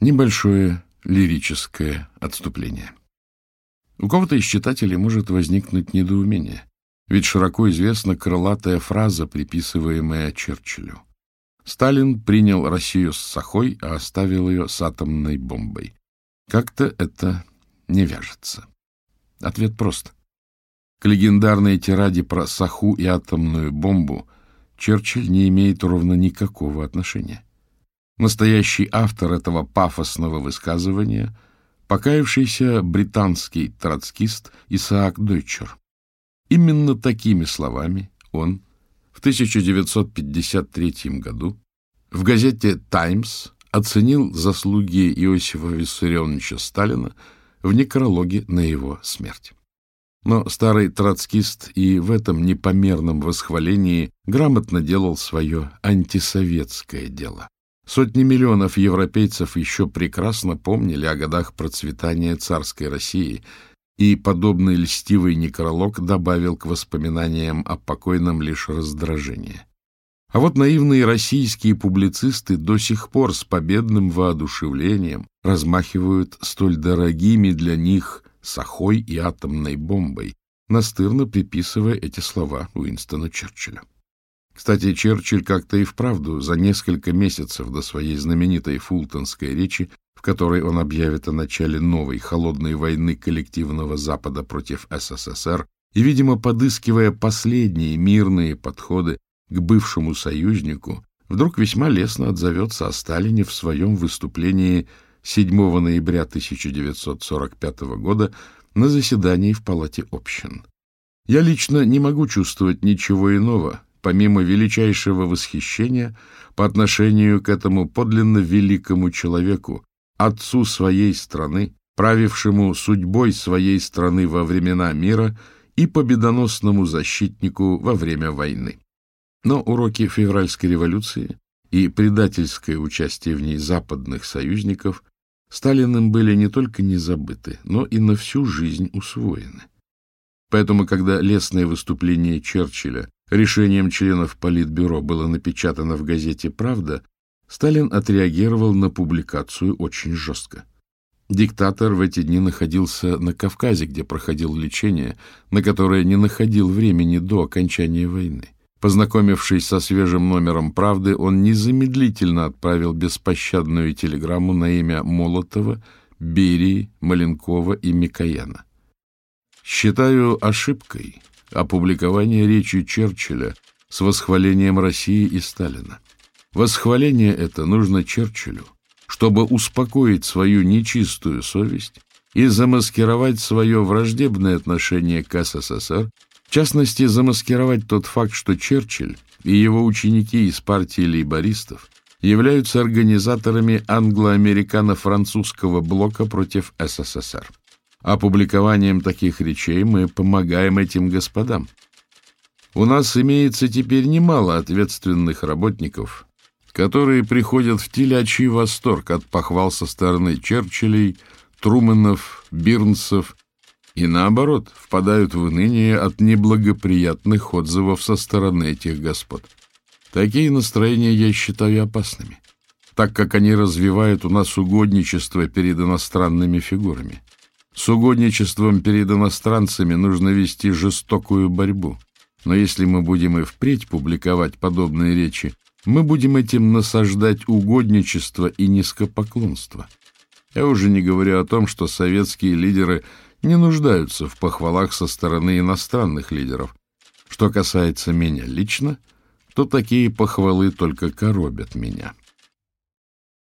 Небольшое лирическое отступление. У кого-то из читателей может возникнуть недоумение, ведь широко известна крылатая фраза, приписываемая Черчиллю. Сталин принял Россию с сахой, а оставил ее с атомной бомбой. Как-то это не вяжется. Ответ прост. К легендарной тираде про саху и атомную бомбу Черчилль не имеет ровно никакого отношения. Настоящий автор этого пафосного высказывания – покаявшийся британский троцкист Исаак Дойчер. Именно такими словами он в 1953 году в газете «Таймс» оценил заслуги Иосифа Виссарионовича Сталина в некрологе на его смерть. Но старый троцкист и в этом непомерном восхвалении грамотно делал свое антисоветское дело. Сотни миллионов европейцев еще прекрасно помнили о годах процветания царской России, и подобный льстивый некролог добавил к воспоминаниям о покойном лишь раздражение. А вот наивные российские публицисты до сих пор с победным воодушевлением размахивают столь дорогими для них сахой и атомной бомбой, настырно приписывая эти слова Уинстону Черчиллю. Кстати, Черчилль как-то и вправду за несколько месяцев до своей знаменитой фултонской речи, в которой он объявит о начале новой холодной войны коллективного Запада против СССР, и, видимо, подыскивая последние мирные подходы к бывшему союзнику, вдруг весьма лестно отзовется о Сталине в своем выступлении 7 ноября 1945 года на заседании в Палате общин. «Я лично не могу чувствовать ничего иного, помимо величайшего восхищения по отношению к этому подлинно великому человеку, отцу своей страны, правившему судьбой своей страны во времена мира и победоносному защитнику во время войны. Но уроки февральской революции и предательское участие в ней западных союзников Сталиным были не только не забыты, но и на всю жизнь усвоены. Поэтому, когда лестное выступление Черчилля решением членов Политбюро было напечатано в газете «Правда», Сталин отреагировал на публикацию очень жестко. Диктатор в эти дни находился на Кавказе, где проходил лечение, на которое не находил времени до окончания войны. Познакомившись со свежим номером «Правды», он незамедлительно отправил беспощадную телеграмму на имя Молотова, Берии, Маленкова и Микояна. «Считаю ошибкой опубликование речи Черчилля с восхвалением России и Сталина. Восхваление это нужно Черчиллю, чтобы успокоить свою нечистую совесть и замаскировать свое враждебное отношение к СССР, в частности, замаскировать тот факт, что Черчилль и его ученики из партии лейбористов являются организаторами англо-американо-французского блока против СССР. Опубликованием таких речей мы помогаем этим господам. У нас имеется теперь немало ответственных работников, которые приходят в телячий восторг от похвал со стороны Черчиллей, Труманов, Бирнсов и, наоборот, впадают в уныние от неблагоприятных отзывов со стороны этих господ. Такие настроения я считаю опасными, так как они развивают у нас угодничество перед иностранными фигурами. С угодничеством перед иностранцами нужно вести жестокую борьбу. Но если мы будем и впредь публиковать подобные речи, мы будем этим насаждать угодничество и низкопоклонство. Я уже не говорю о том, что советские лидеры не нуждаются в похвалах со стороны иностранных лидеров. Что касается меня лично, то такие похвалы только коробят меня».